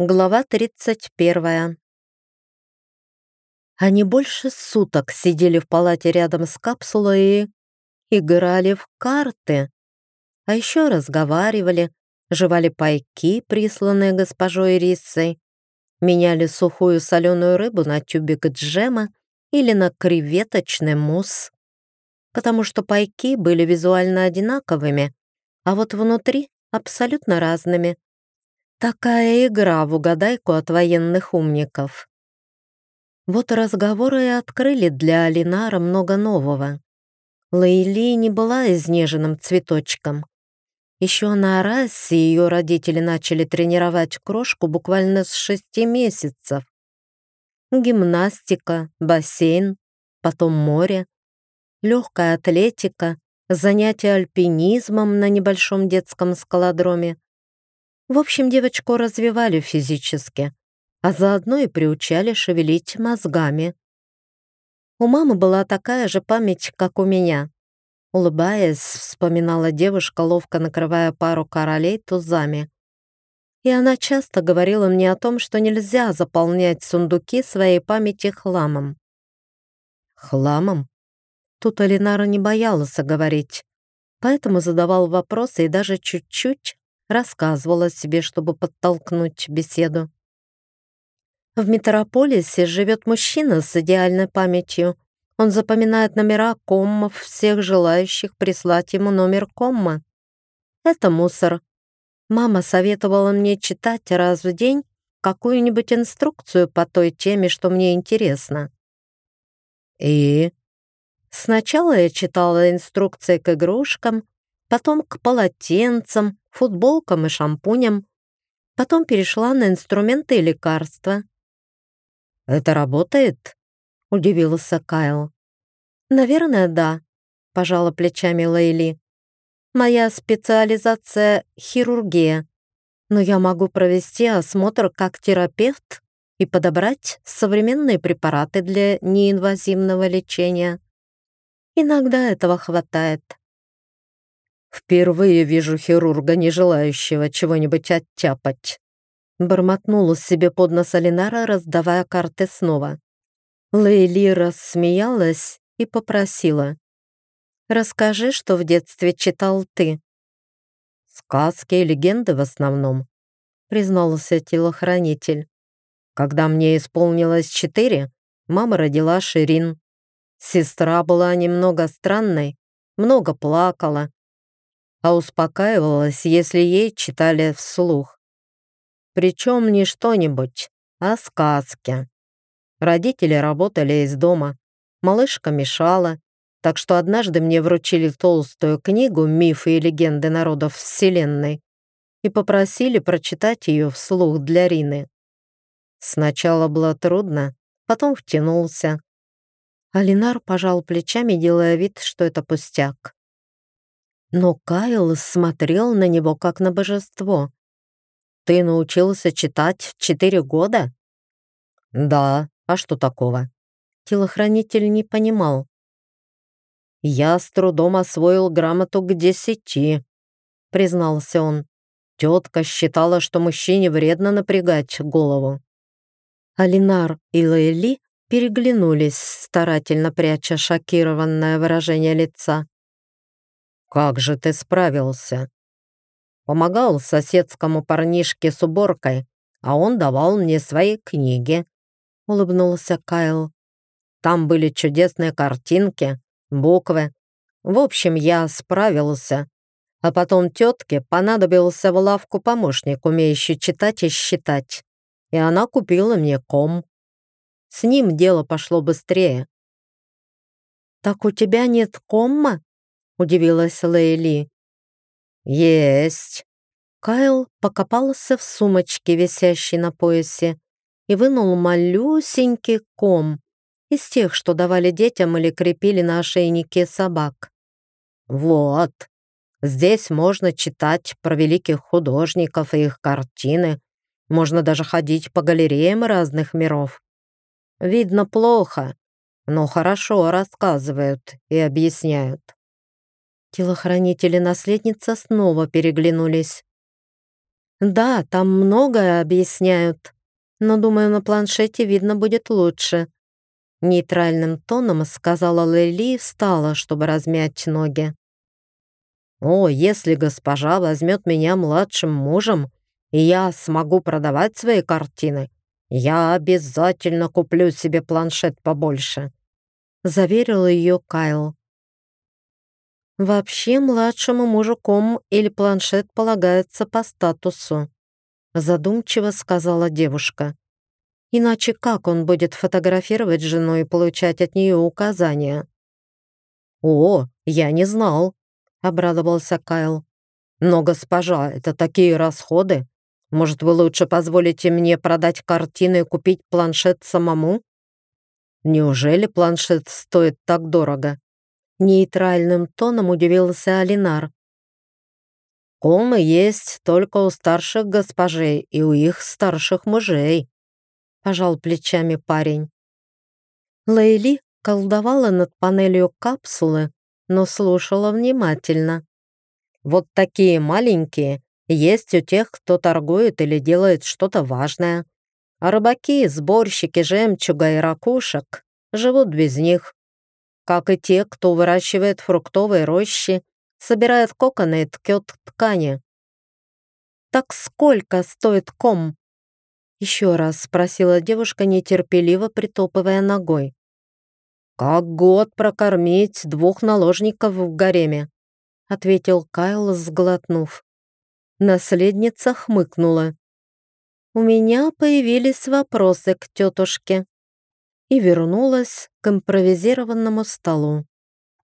Глава 31. Они больше суток сидели в палате рядом с капсулой и играли в карты, а еще разговаривали, жевали пайки, присланные госпожой Риссой, меняли сухую соленую рыбу на тюбик джема или на креветочный мусс, потому что пайки были визуально одинаковыми, а вот внутри абсолютно разными. Такая игра в угадайку от военных умников. Вот разговоры и открыли для Алинара много нового. Лейли не была изнеженным цветочком. Еще на расе ее родители начали тренировать крошку буквально с шести месяцев. Гимнастика, бассейн, потом море, легкая атлетика, занятия альпинизмом на небольшом детском скалодроме. В общем, девочку развивали физически, а заодно и приучали шевелить мозгами. У мамы была такая же память, как у меня. Улыбаясь, вспоминала девушка, ловко накрывая пару королей тузами. И она часто говорила мне о том, что нельзя заполнять сундуки своей памяти хламом. Хламом? Тут Алинара не боялась говорить, поэтому задавал вопросы и даже чуть-чуть рассказывала себе, чтобы подтолкнуть беседу. В метрополисе живет мужчина с идеальной памятью. Он запоминает номера коммов всех желающих прислать ему номер комма. Это мусор. Мама советовала мне читать раз в день какую-нибудь инструкцию по той теме, что мне интересно. И сначала я читала инструкции к игрушкам, потом к полотенцам, футболкам и шампуням. Потом перешла на инструменты и лекарства. «Это работает?» — удивился Кайл. «Наверное, да», — пожала плечами Лейли. «Моя специализация — хирургия, но я могу провести осмотр как терапевт и подобрать современные препараты для неинвазивного лечения. Иногда этого хватает». «Впервые вижу хирурга, не желающего чего-нибудь оттяпать», бормотнула себе под нос Алинара, раздавая карты снова. Лейли рассмеялась и попросила. «Расскажи, что в детстве читал ты». «Сказки и легенды в основном», признался телохранитель. «Когда мне исполнилось четыре, мама родила Ширин. Сестра была немного странной, много плакала, а успокаивалась, если ей читали вслух. Причем не что-нибудь, а сказки. Родители работали из дома, малышка мешала, так что однажды мне вручили толстую книгу «Мифы и легенды народов Вселенной» и попросили прочитать ее вслух для Рины. Сначала было трудно, потом втянулся. Алинар пожал плечами, делая вид, что это пустяк. Но Кайл смотрел на него как на божество. «Ты научился читать в четыре года?» «Да, а что такого?» Телохранитель не понимал. «Я с трудом освоил грамоту к десяти», — признался он. Тетка считала, что мужчине вредно напрягать голову. Алинар и Лейли переглянулись, старательно пряча шокированное выражение лица. «Как же ты справился?» «Помогал соседскому парнишке с уборкой, а он давал мне свои книги», — улыбнулся Кайл. «Там были чудесные картинки, буквы. В общем, я справился. А потом тетке понадобился в лавку помощник, умеющий читать и считать. И она купила мне ком. С ним дело пошло быстрее». «Так у тебя нет комма?» Удивилась Лейли. «Есть!» Кайл покопался в сумочке, висящей на поясе, и вынул малюсенький ком из тех, что давали детям или крепили на ошейнике собак. «Вот, здесь можно читать про великих художников и их картины, можно даже ходить по галереям разных миров. Видно плохо, но хорошо рассказывают и объясняют. Телохранители наследница снова переглянулись. Да, там многое объясняют, но, думаю, на планшете видно будет лучше. Нейтральным тоном сказала Лейли и встала, чтобы размять ноги. «О, если госпожа возьмет меня младшим мужем, и я смогу продавать свои картины, я обязательно куплю себе планшет побольше», заверил ее Кайл. Вообще младшему мужу ком или планшет полагается по статусу, задумчиво сказала девушка. Иначе как он будет фотографировать жену и получать от нее указания? «О, я не знал», — обрадовался Кайл. «Но, госпожа, это такие расходы. Может, вы лучше позволите мне продать картины и купить планшет самому?» «Неужели планшет стоит так дорого?» Нейтральным тоном удивился Алинар. «Комы есть только у старших госпожей и у их старших мужей», пожал плечами парень. Лейли колдовала над панелью капсулы, но слушала внимательно. «Вот такие маленькие есть у тех, кто торгует или делает что-то важное. А рыбаки, сборщики жемчуга и ракушек живут без них как и те, кто выращивает фруктовые рощи, собирает коконы и ткет ткани. «Так сколько стоит ком?» Еще раз спросила девушка, нетерпеливо притопывая ногой. «Как год прокормить двух наложников в гареме», ответил Кайл, сглотнув. Наследница хмыкнула. «У меня появились вопросы к тетушке» и вернулась к импровизированному столу.